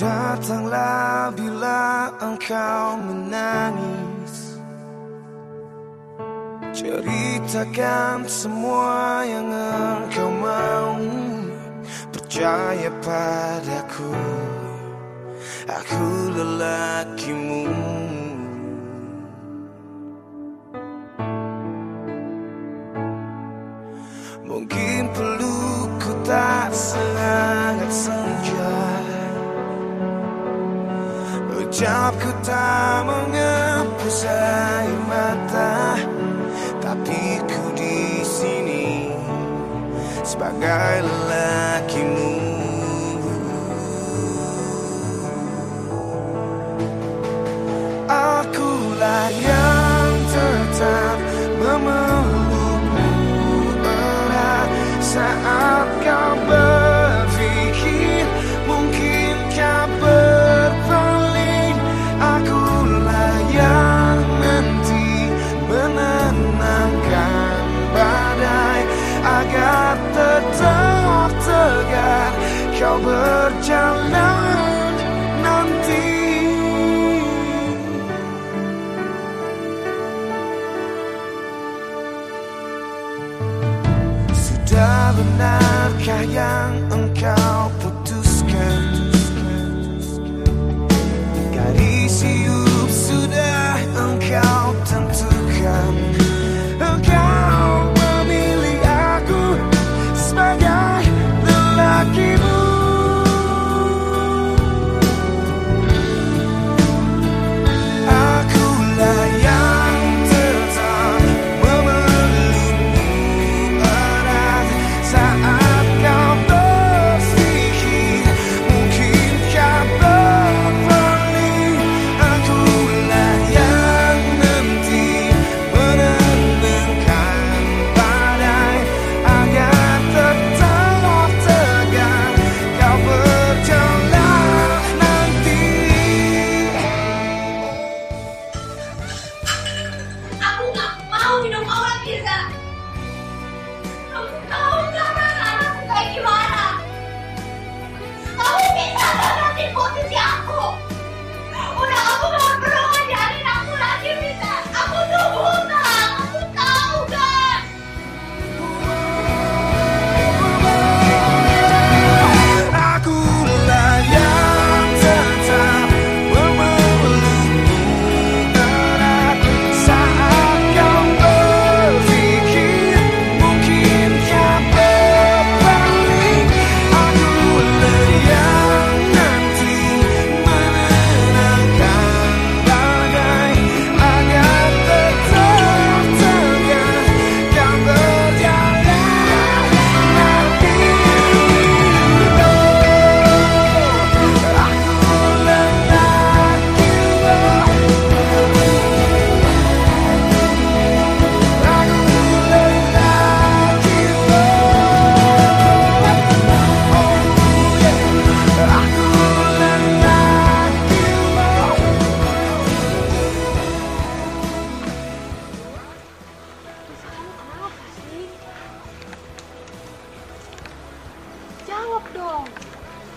Datanglah bila engkau menangis. Ceritakan semua yang engkau mau. Percaya padaku Aku lelakimu. Mungkin perlu ku tak sangat senja. Ucapku tak menghapus air mata Tapi ku di sini Sebagai lelakimu. Akulah yang tetap memenuhi berjalan nanti. Sudah benarkah yang engkau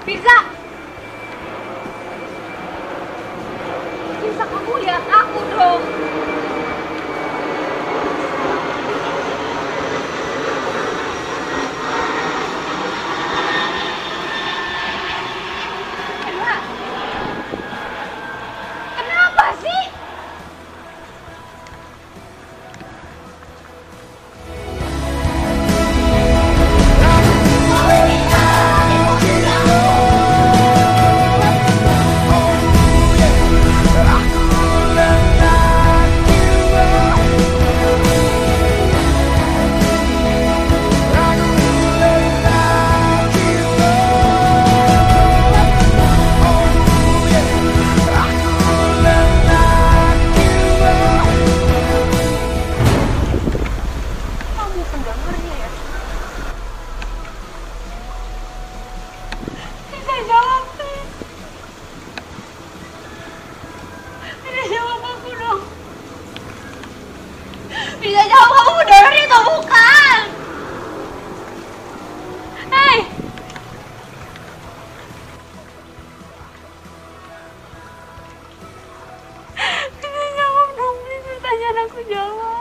Pizza. Pizza kamu lihat aku dong. Bisa jawab kamu pendonor atau bukan? Hei! Bisa jawab dong, please pertanyaan aku jawab.